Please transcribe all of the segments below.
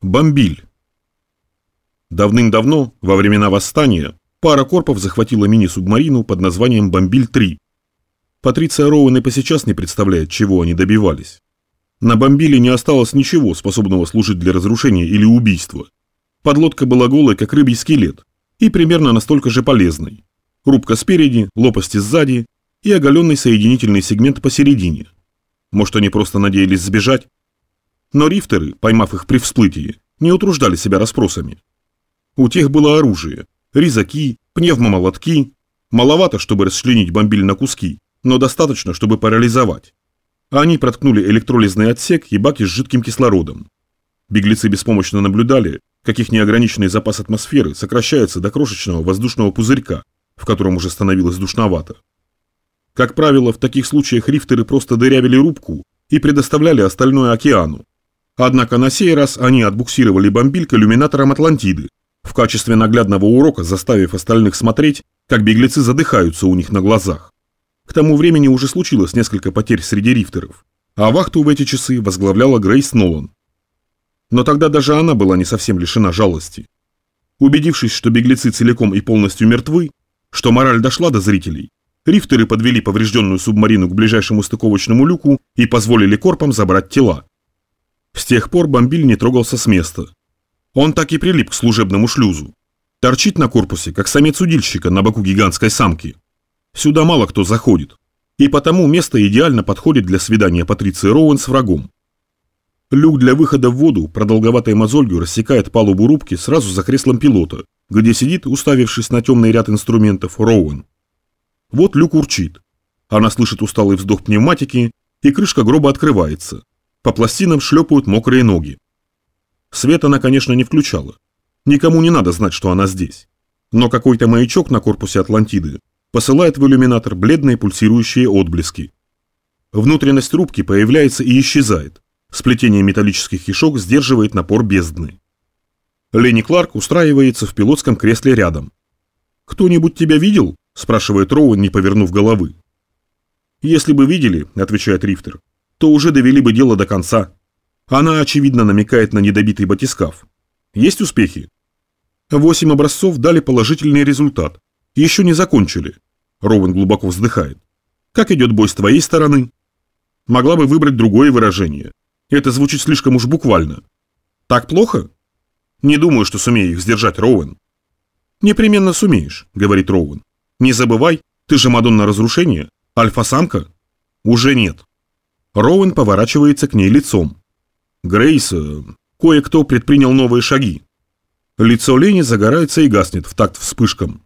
Бомбиль. Давным-давно, во времена восстания, пара корпов захватила мини-субмарину под названием «Бомбиль-3». Патриция Роуэн и по сейчас не представляет, чего они добивались. На бомбиле не осталось ничего, способного служить для разрушения или убийства. Подлодка была голой, как рыбий скелет, и примерно настолько же полезной. Рубка спереди, лопасти сзади и оголенный соединительный сегмент посередине. Может, они просто надеялись сбежать? Но рифтеры, поймав их при всплытии, не утруждали себя расспросами. У тех было оружие, резаки, пневмомолотки, маловато, чтобы расчленить бомбиль на куски, но достаточно, чтобы парализовать. Они проткнули электролизный отсек и баки с жидким кислородом. Беглецы беспомощно наблюдали, как их неограниченный запас атмосферы сокращается до крошечного воздушного пузырька, в котором уже становилось душновато. Как правило, в таких случаях рифтеры просто дырявили рубку и предоставляли остальное океану. Однако на сей раз они отбуксировали бомбиль к иллюминаторам Атлантиды, в качестве наглядного урока заставив остальных смотреть, как беглецы задыхаются у них на глазах. К тому времени уже случилось несколько потерь среди рифтеров, а вахту в эти часы возглавляла Грейс Нолан. Но тогда даже она была не совсем лишена жалости. Убедившись, что беглецы целиком и полностью мертвы, что мораль дошла до зрителей, рифтеры подвели поврежденную субмарину к ближайшему стыковочному люку и позволили корпам забрать тела. С тех пор бомбиль не трогался с места. Он так и прилип к служебному шлюзу. Торчит на корпусе, как самец удильщика на боку гигантской самки. Сюда мало кто заходит, и потому место идеально подходит для свидания Патриции Роуэн с врагом. Люк для выхода в воду продолговатой мозолью рассекает палубу рубки сразу за креслом пилота, где сидит, уставившись на темный ряд инструментов, Роуэн. Вот люк урчит. Она слышит усталый вздох пневматики, и крышка гроба открывается. По пластинам шлепают мокрые ноги. Свет она, конечно, не включала. Никому не надо знать, что она здесь. Но какой-то маячок на корпусе Атлантиды посылает в иллюминатор бледные пульсирующие отблески. Внутренность рубки появляется и исчезает. Сплетение металлических кишок сдерживает напор бездны. Ленни Кларк устраивается в пилотском кресле рядом. «Кто-нибудь тебя видел?» – спрашивает Роуэн, не повернув головы. «Если бы видели», – отвечает Рифтер, – «то уже довели бы дело до конца. Она, очевидно, намекает на недобитый батискаф. Есть успехи?» Восемь образцов дали положительный результат, еще не закончили. Роуэн глубоко вздыхает. Как идет бой с твоей стороны? Могла бы выбрать другое выражение. Это звучит слишком уж буквально. Так плохо? Не думаю, что сумею их сдержать, Роуэн. Непременно сумеешь, говорит Роуэн. Не забывай, ты же Мадонна разрушения, альфа-самка. Уже нет. Роуэн поворачивается к ней лицом. Грейс, э, кое-кто предпринял новые шаги. Лицо Лени загорается и гаснет в такт вспышкам.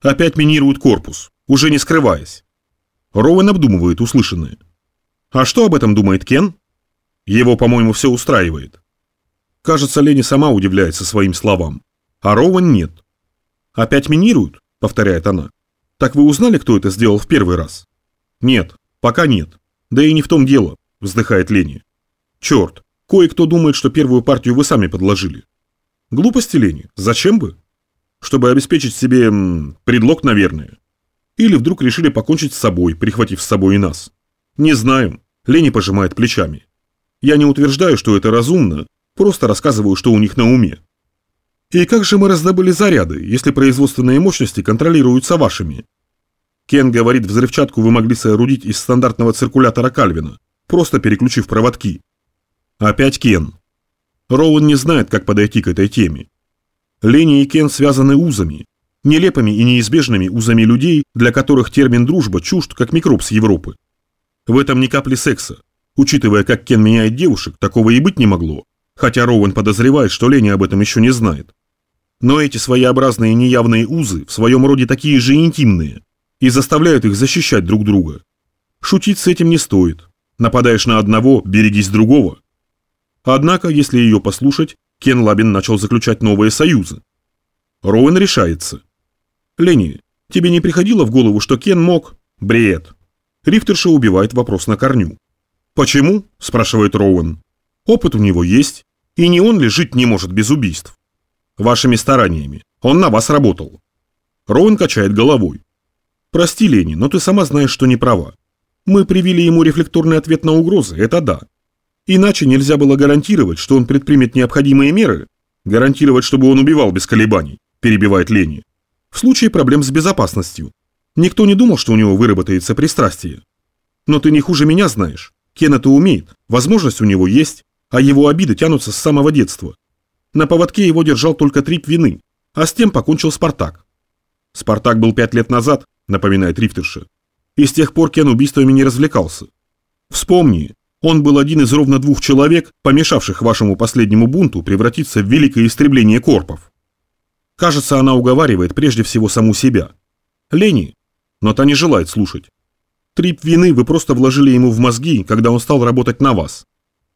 Опять минируют корпус, уже не скрываясь. Роуэн обдумывает услышанное. А что об этом думает Кен? Его, по-моему, все устраивает. Кажется, Лени сама удивляется своим словам. А Роуэн нет. «Опять минируют?» — повторяет она. «Так вы узнали, кто это сделал в первый раз?» «Нет, пока нет. Да и не в том дело», — вздыхает Лени. «Черт, кое-кто думает, что первую партию вы сами подложили». «Глупости, Лени, зачем бы?» чтобы обеспечить себе м, предлог, наверное. Или вдруг решили покончить с собой, прихватив с собой и нас. Не знаю. Лени пожимает плечами. Я не утверждаю, что это разумно, просто рассказываю, что у них на уме. И как же мы раздобыли заряды, если производственные мощности контролируются вашими? Кен говорит, взрывчатку вы могли соорудить из стандартного циркулятора Кальвина, просто переключив проводки. Опять Кен. Роуэн не знает, как подойти к этой теме. Лени и Кен связаны узами, нелепыми и неизбежными узами людей, для которых термин «дружба» чужд, как микроб с Европы. В этом ни капли секса. Учитывая, как Кен меняет девушек, такого и быть не могло, хотя Роуэн подозревает, что Лени об этом еще не знает. Но эти своеобразные неявные узы в своем роде такие же интимные и заставляют их защищать друг друга. Шутить с этим не стоит. Нападаешь на одного, берегись другого. Однако, если ее послушать, Кен Лабин начал заключать новые союзы. Роуэн решается. Ленни, тебе не приходило в голову, что Кен мог... Бред. Рифтерша убивает вопрос на корню. «Почему?» – спрашивает Роуэн. «Опыт у него есть, и не он ли жить не может без убийств?» «Вашими стараниями. Он на вас работал». Роуэн качает головой. «Прости, Лени, но ты сама знаешь, что не права. Мы привили ему рефлекторный ответ на угрозы, это да. Иначе нельзя было гарантировать, что он предпримет необходимые меры, гарантировать, чтобы он убивал без колебаний, перебивает Лени. В случае проблем с безопасностью. Никто не думал, что у него выработается пристрастие. Но ты не хуже меня знаешь. Кен это умеет, возможность у него есть, а его обиды тянутся с самого детства. На поводке его держал только трип вины, а с тем покончил Спартак. Спартак был пять лет назад, напоминает Рифтерша, и с тех пор Кен убийствами не развлекался. Вспомни, он был один из ровно двух человек, помешавших вашему последнему бунту превратиться в великое истребление корпов. Кажется, она уговаривает прежде всего саму себя. Лени, но та не желает слушать. Трип вины вы просто вложили ему в мозги, когда он стал работать на вас.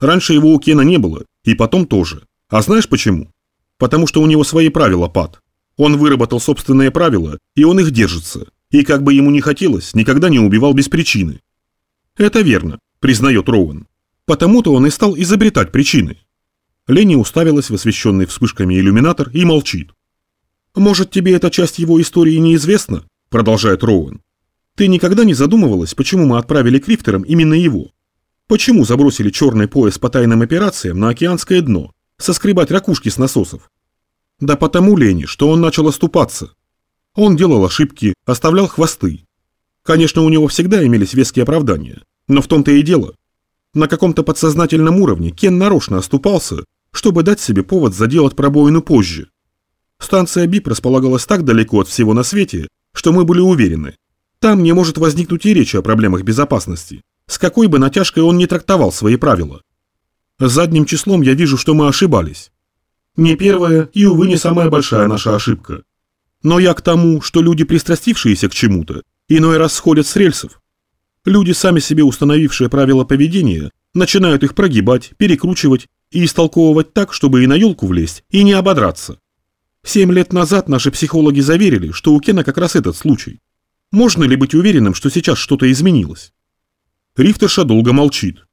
Раньше его у Кена не было, и потом тоже. А знаешь почему? Потому что у него свои правила, Пат. Он выработал собственные правила, и он их держится. И как бы ему ни хотелось, никогда не убивал без причины. Это верно признает Роуэн. Потому-то он и стал изобретать причины. Ленни уставилась в освещенный вспышками иллюминатор и молчит. «Может, тебе эта часть его истории неизвестна?» – продолжает Роуэн. «Ты никогда не задумывалась, почему мы отправили Крифтерам именно его? Почему забросили черный пояс по тайным операциям на океанское дно, соскребать ракушки с насосов? Да потому, Ленни, что он начал оступаться. Он делал ошибки, оставлял хвосты. Конечно, у него всегда имелись веские оправдания. Но в том-то и дело. На каком-то подсознательном уровне Кен нарочно оступался, чтобы дать себе повод заделать пробоину позже. Станция БИП располагалась так далеко от всего на свете, что мы были уверены. Там не может возникнуть и речи о проблемах безопасности, с какой бы натяжкой он не трактовал свои правила. Задним числом я вижу, что мы ошибались. Не первая и, увы, не самая большая наша ошибка. Но я к тому, что люди, пристрастившиеся к чему-то, иной раз сходят с рельсов. Люди, сами себе установившие правила поведения, начинают их прогибать, перекручивать и истолковывать так, чтобы и на елку влезть, и не ободраться. Семь лет назад наши психологи заверили, что у Кена как раз этот случай. Можно ли быть уверенным, что сейчас что-то изменилось? Рифтерша долго молчит.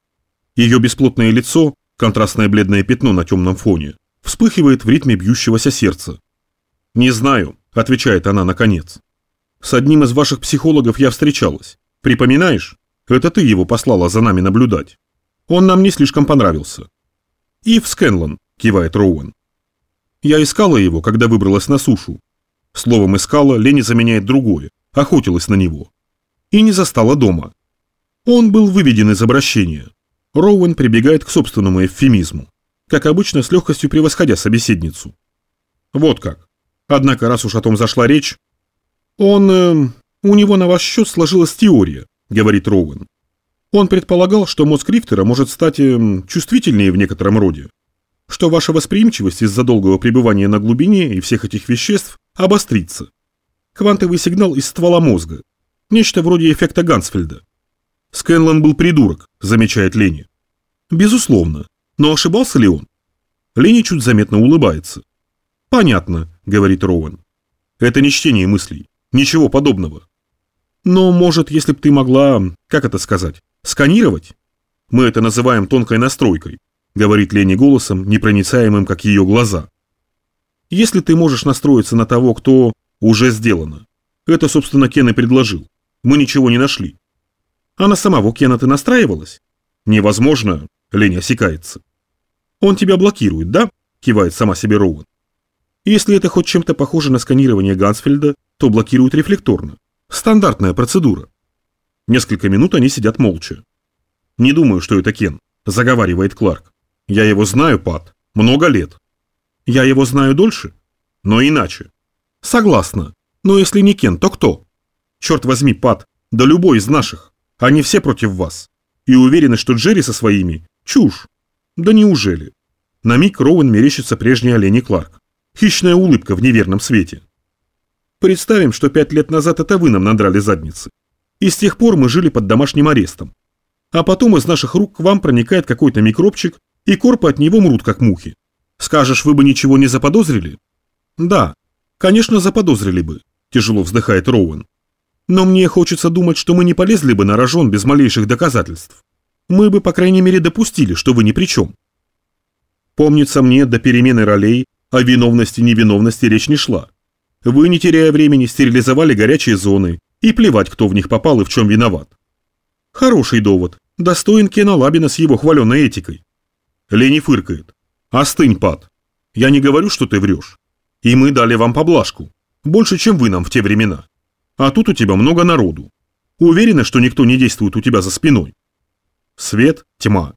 Ее бесплотное лицо, контрастное бледное пятно на темном фоне, вспыхивает в ритме бьющегося сердца. «Не знаю», — отвечает она наконец. «С одним из ваших психологов я встречалась. Припоминаешь? Это ты его послала за нами наблюдать. Он нам не слишком понравился. Ив Скэнлон, кивает Роуэн. Я искала его, когда выбралась на сушу. Словом искала, Лени заменяет другое, охотилась на него. И не застала дома. Он был выведен из обращения. Роуэн прибегает к собственному эвфемизму, как обычно с легкостью превосходя собеседницу. Вот как. Однако, раз уж о том зашла речь, он... Э, у него на ваш счет сложилась теория, говорит Роуэн. Он предполагал, что мозг Рифтера может стать э, чувствительнее в некотором роде, что ваша восприимчивость из-за долгого пребывания на глубине и всех этих веществ обострится. Квантовый сигнал из ствола мозга. Нечто вроде эффекта Гансфельда. Скэнлон был придурок, замечает Лени. Безусловно. Но ошибался ли он? Лени чуть заметно улыбается. Понятно, говорит Роуэн. Это не чтение мыслей. Ничего подобного. Но, может, если бы ты могла, как это сказать, сканировать? Мы это называем тонкой настройкой, говорит Лени голосом, непроницаемым, как ее глаза. Если ты можешь настроиться на того, кто уже сделано. Это, собственно, Кен и предложил. Мы ничего не нашли. А на самого Кена ты настраивалась? Невозможно, Лени осекается. Он тебя блокирует, да? Кивает сама себе Роуэн. Если это хоть чем-то похоже на сканирование Гансфельда, то блокируют рефлекторно. Стандартная процедура. Несколько минут они сидят молча. «Не думаю, что это Кен», – заговаривает Кларк. «Я его знаю, Пат. Много лет. Я его знаю дольше, но иначе. Согласна. Но если не Кен, то кто? Черт возьми, Пат, да любой из наших. Они все против вас. И уверены, что Джерри со своими – чушь. Да неужели? На миг Роуэн мерещится прежний олень Кларк. Хищная улыбка в неверном свете. Представим, что пять лет назад это вы нам надрали задницы. И с тех пор мы жили под домашним арестом. А потом из наших рук к вам проникает какой-то микробчик, и корпы от него мрут, как мухи. Скажешь, вы бы ничего не заподозрили? Да, конечно, заподозрили бы, тяжело вздыхает Роуэн. Но мне хочется думать, что мы не полезли бы на рожон без малейших доказательств. Мы бы, по крайней мере, допустили, что вы ни при чем. Помнится мне, до перемены ролей о виновности невиновности речь не шла. Вы, не теряя времени, стерилизовали горячие зоны, и плевать, кто в них попал и в чем виноват. Хороший довод, достоин Кена Лабина с его хваленой этикой, Лени фыркает. Остынь, Пат. Я не говорю, что ты врешь. И мы дали вам поблажку. Больше, чем вы нам в те времена. А тут у тебя много народу. Уверена, что никто не действует у тебя за спиной. Свет, тьма.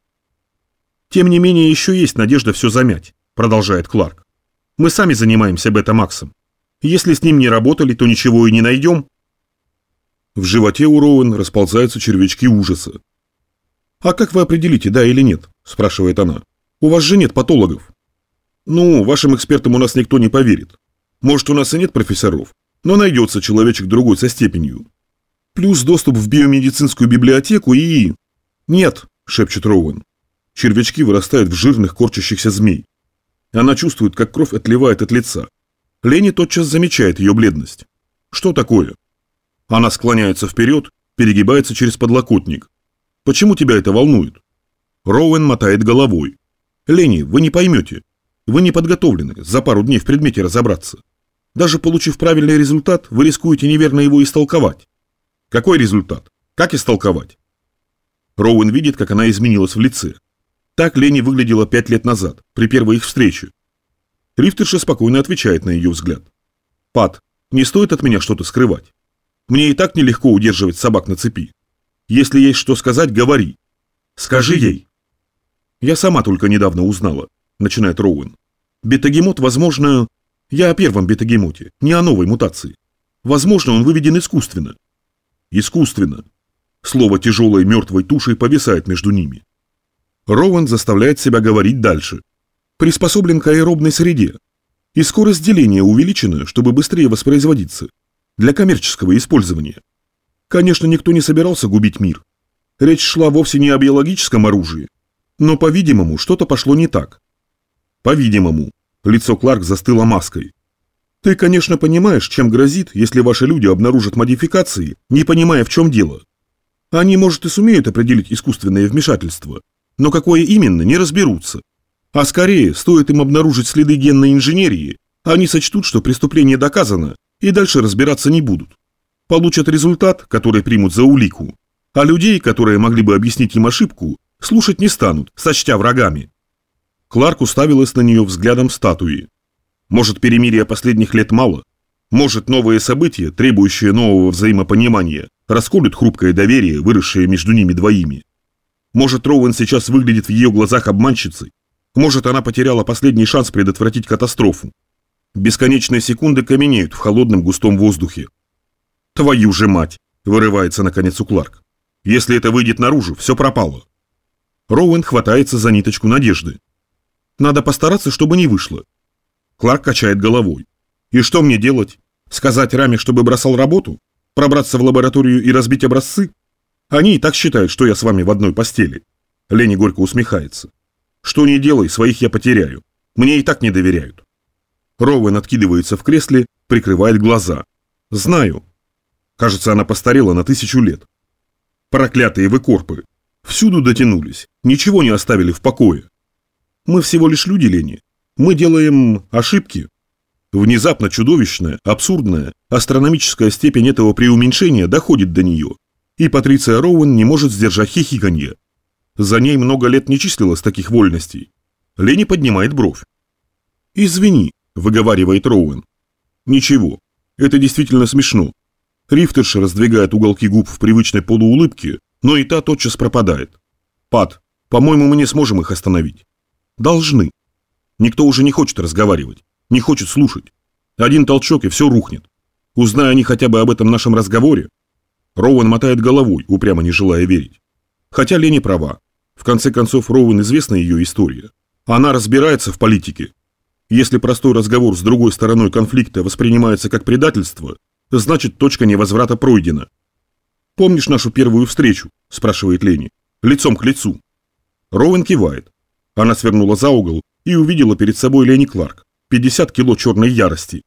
Тем не менее, еще есть надежда все замять, продолжает Кларк. Мы сами занимаемся бета-максом. Если с ним не работали, то ничего и не найдем. В животе у Роуэн расползаются червячки ужаса. «А как вы определите, да или нет?» – спрашивает она. «У вас же нет патологов». «Ну, вашим экспертам у нас никто не поверит. Может, у нас и нет профессоров, но найдется человечек другой со степенью. Плюс доступ в биомедицинскую библиотеку и...» «Нет», – шепчет Роуэн. Червячки вырастают в жирных корчащихся змей. Она чувствует, как кровь отливает от лица. Лени тотчас замечает ее бледность. «Что такое?» Она склоняется вперед, перегибается через подлокотник. «Почему тебя это волнует?» Роуэн мотает головой. «Лени, вы не поймете. Вы не подготовлены за пару дней в предмете разобраться. Даже получив правильный результат, вы рискуете неверно его истолковать. Какой результат? Как истолковать? Роуэн видит, как она изменилась в лице. Так Лени выглядела пять лет назад, при первой их встрече. Рифтерша спокойно отвечает на ее взгляд. «Пат, не стоит от меня что-то скрывать. Мне и так нелегко удерживать собак на цепи. Если есть что сказать, говори. Скажи ей». «Я сама только недавно узнала», — начинает Роуэн. «Бетагемот, возможно... Я о первом бетагемоте, не о новой мутации. Возможно, он выведен искусственно». «Искусственно». Слово тяжелой мертвой тушей повисает между ними. Роуэн заставляет себя говорить дальше. Приспособлен к аэробной среде. И скорость деления увеличена, чтобы быстрее воспроизводиться. Для коммерческого использования. Конечно, никто не собирался губить мир. Речь шла вовсе не о биологическом оружии. Но, по-видимому, что-то пошло не так. По-видимому. Лицо Кларк застыло маской. Ты, конечно, понимаешь, чем грозит, если ваши люди обнаружат модификации, не понимая, в чем дело. Они, может, и сумеют определить искусственное вмешательство, но какое именно, не разберутся. А скорее, стоит им обнаружить следы генной инженерии, они сочтут, что преступление доказано, и дальше разбираться не будут. Получат результат, который примут за улику, а людей, которые могли бы объяснить им ошибку, слушать не станут, сочтя врагами. Кларк уставилась на нее взглядом статуи. Может, перемирия последних лет мало? Может, новые события, требующие нового взаимопонимания, расколют хрупкое доверие, выросшее между ними двоими? Может, Роуэн сейчас выглядит в ее глазах обманщицей? Может, она потеряла последний шанс предотвратить катастрофу? Бесконечные секунды каменеют в холодном густом воздухе. «Твою же мать!» – вырывается наконец у Кларк. «Если это выйдет наружу, все пропало». Роуэн хватается за ниточку надежды. «Надо постараться, чтобы не вышло». Кларк качает головой. «И что мне делать? Сказать Раме, чтобы бросал работу? Пробраться в лабораторию и разбить образцы? Они и так считают, что я с вами в одной постели». Лени горько усмехается. «Что не делай, своих я потеряю. Мне и так не доверяют». Роуэн откидывается в кресле, прикрывает глаза. «Знаю». Кажется, она постарела на тысячу лет. Проклятые вы корпы. Всюду дотянулись, ничего не оставили в покое. Мы всего лишь люди, Лени. Мы делаем ошибки. Внезапно чудовищная, абсурдная, астрономическая степень этого преуменьшения доходит до нее. И Патриция Роуэн не может сдержать хихиканье. За ней много лет не числилось таких вольностей. Лени поднимает бровь. «Извини», – выговаривает Роуэн. «Ничего, это действительно смешно. Рифтерша раздвигает уголки губ в привычной полуулыбке, но и та тотчас пропадает. Пат, по-моему, мы не сможем их остановить. Должны. Никто уже не хочет разговаривать, не хочет слушать. Один толчок и все рухнет. Узная они хотя бы об этом нашем разговоре. Роуэн мотает головой, упрямо не желая верить. Хотя Лени права. В конце концов, Роуэн известна ее история. Она разбирается в политике если простой разговор с другой стороной конфликта воспринимается как предательство, значит точка невозврата пройдена. «Помнишь нашу первую встречу?» – спрашивает Лени. «Лицом к лицу». Роуэн кивает. Она свернула за угол и увидела перед собой Лени Кларк. 50 кило черной ярости.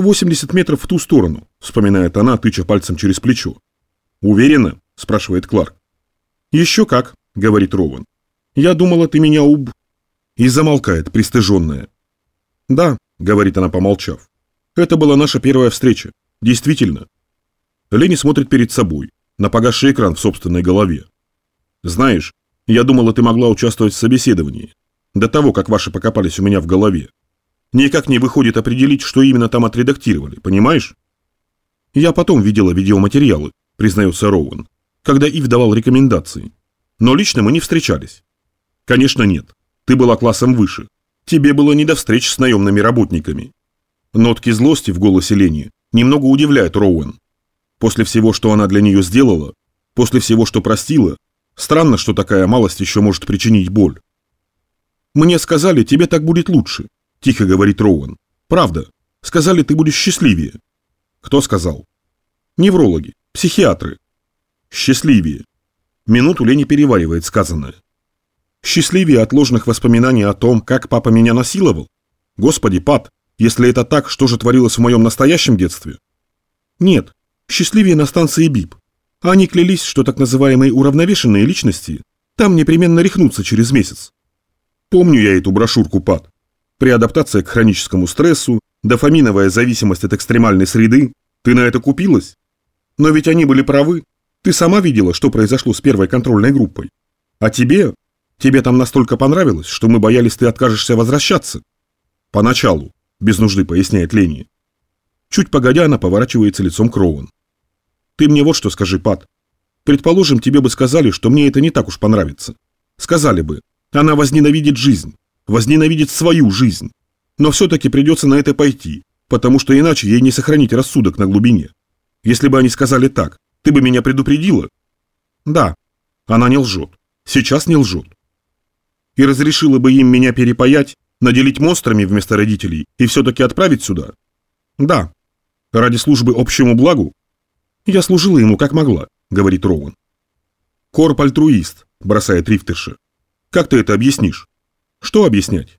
80 метров в ту сторону, вспоминает она, тыча пальцем через плечо. Уверена? спрашивает Кларк. Еще как, говорит Роуэн. Я думала, ты меня уб и замолкает, пристыженная. «Да», — говорит она, помолчав, — «это была наша первая встреча. Действительно». Лени смотрит перед собой, на погасший экран в собственной голове. «Знаешь, Я думала, ты могла участвовать в собеседовании. До того, как ваши покопались у меня в голове. Никак не выходит определить, что именно там отредактировали, понимаешь? Я потом видела видеоматериалы, признается Роуэн, когда Ив давал рекомендации. Но лично мы не встречались. Конечно, нет. Ты была классом выше. Тебе было не до встреч с наемными работниками. Нотки злости в голосе Лени немного удивляют Роуэн. После всего, что она для нее сделала, после всего, что простила, странно, что такая малость еще может причинить боль. «Мне сказали, тебе так будет лучше», – тихо говорит Роуэн. «Правда. Сказали, ты будешь счастливее». «Кто сказал?» «Неврологи, психиатры». «Счастливее». Минуту Лени переваривает сказанное. Счастливее от ложных воспоминаний о том, как папа меня насиловал? Господи, Пат, если это так, что же творилось в моем настоящем детстве? Нет, счастливее на станции БИП. Они клялись, что так называемые уравновешенные личности там непременно рехнутся через месяц. Помню я эту брошюрку, Пат. Преадаптация к хроническому стрессу, дофаминовая зависимость от экстремальной среды. Ты на это купилась? Но ведь они были правы. Ты сама видела, что произошло с первой контрольной группой. А тебе, Тебе там настолько понравилось, что мы боялись, ты откажешься возвращаться. Поначалу, без нужды поясняет Лени. Чуть погодя, она поворачивается лицом к Роуэн. Ты мне вот что скажи, Пат. Предположим, тебе бы сказали, что мне это не так уж понравится. Сказали бы, она возненавидит жизнь, возненавидит свою жизнь. Но все-таки придется на это пойти, потому что иначе ей не сохранить рассудок на глубине. Если бы они сказали так, ты бы меня предупредила? Да, она не лжет. Сейчас не лжет и разрешила бы им меня перепаять, наделить монстрами вместо родителей и все-таки отправить сюда? Да. Ради службы общему благу? Я служила ему как могла, говорит Роуэн. Корп альтруист, бросает Рифтерша. Как ты это объяснишь? Что объяснять?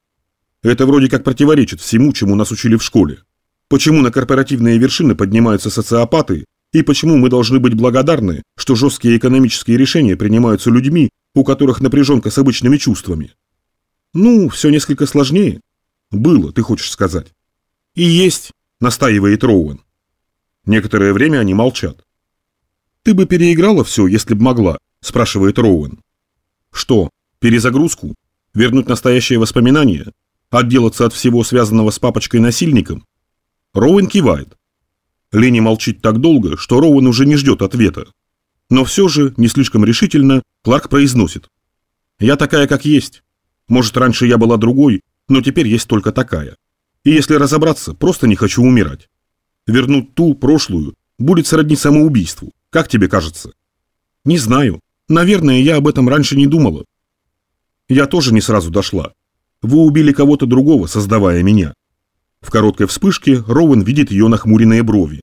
Это вроде как противоречит всему, чему нас учили в школе. Почему на корпоративные вершины поднимаются социопаты, и почему мы должны быть благодарны, что жесткие экономические решения принимаются людьми, у которых напряженка с обычными чувствами. Ну, все несколько сложнее. Было, ты хочешь сказать. И есть, настаивает Роуэн. Некоторое время они молчат. Ты бы переиграла все, если бы могла, спрашивает Роуэн. Что, перезагрузку? Вернуть настоящее воспоминание? Отделаться от всего связанного с папочкой-насильником? Роуэн кивает. Лени молчит так долго, что Роуэн уже не ждет ответа. Но все же, не слишком решительно, Кларк произносит. «Я такая, как есть. Может, раньше я была другой, но теперь есть только такая. И если разобраться, просто не хочу умирать. Вернуть ту, прошлую, будет сродни самоубийству. Как тебе кажется?» «Не знаю. Наверное, я об этом раньше не думала». «Я тоже не сразу дошла. Вы убили кого-то другого, создавая меня». В короткой вспышке Роуэн видит ее нахмуренные брови.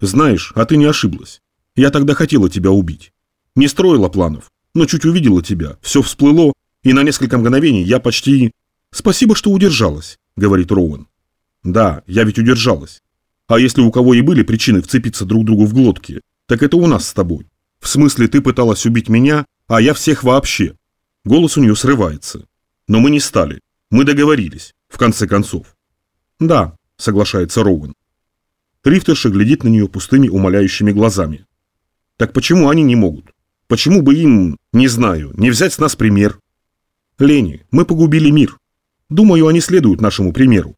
«Знаешь, а ты не ошиблась. Я тогда хотела тебя убить. Не строила планов, но чуть увидела тебя, все всплыло, и на несколько мгновений я почти... Спасибо, что удержалась, говорит Роуэн. Да, я ведь удержалась. А если у кого и были причины вцепиться друг другу в глотки, так это у нас с тобой. В смысле, ты пыталась убить меня, а я всех вообще. Голос у нее срывается. Но мы не стали. Мы договорились, в конце концов. Да, соглашается Роуэн. Рифтерша глядит на нее пустыми умоляющими глазами. Так почему они не могут? Почему бы им, не знаю, не взять с нас пример? Лени, мы погубили мир. Думаю, они следуют нашему примеру.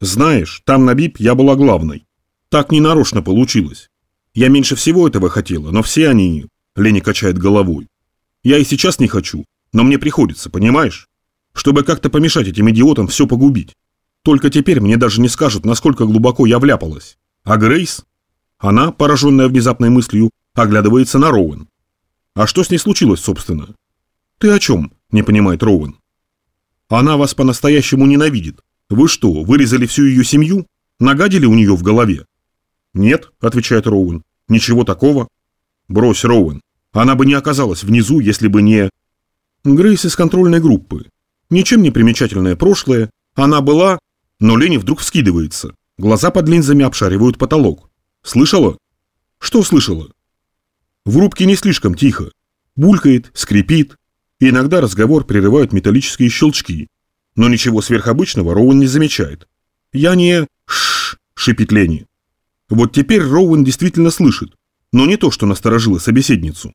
Знаешь, там на БИП я была главной. Так ненарочно получилось. Я меньше всего этого хотела, но все они... Лени качает головой. Я и сейчас не хочу, но мне приходится, понимаешь? Чтобы как-то помешать этим идиотам все погубить. Только теперь мне даже не скажут, насколько глубоко я вляпалась. А Грейс? Она, пораженная внезапной мыслью, оглядывается на Роуэн. А что с ней случилось, собственно? Ты о чем? Не понимает Роуэн. Она вас по-настоящему ненавидит. Вы что, вырезали всю ее семью? Нагадили у нее в голове? Нет, отвечает Роуэн. Ничего такого. Брось, Роуэн. Она бы не оказалась внизу, если бы не... Грейс из контрольной группы. Ничем не примечательное прошлое. Она была... Но Лени вдруг вскидывается. Глаза под линзами обшаривают потолок. Слышала? Что слышала? В рубке не слишком тихо. Булькает, скрипит. И иногда разговор прерывают металлические щелчки. Но ничего сверхобычного Роуэн не замечает. «Я не...» «Шшш!» – шипит Ленни. Вот теперь Роуэн действительно слышит, но не то, что насторожило собеседницу.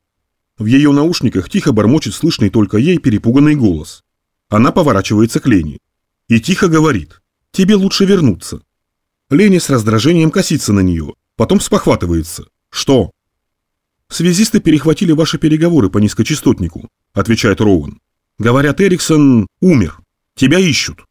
В ее наушниках тихо бормочет слышный только ей перепуганный голос. Она поворачивается к Лене и тихо говорит «Тебе лучше вернуться». Леня с раздражением косится на нее, потом спохватывается. «Что?» «Связисты перехватили ваши переговоры по низкочастотнику», отвечает Роуэн. «Говорят, Эриксон умер. Тебя ищут».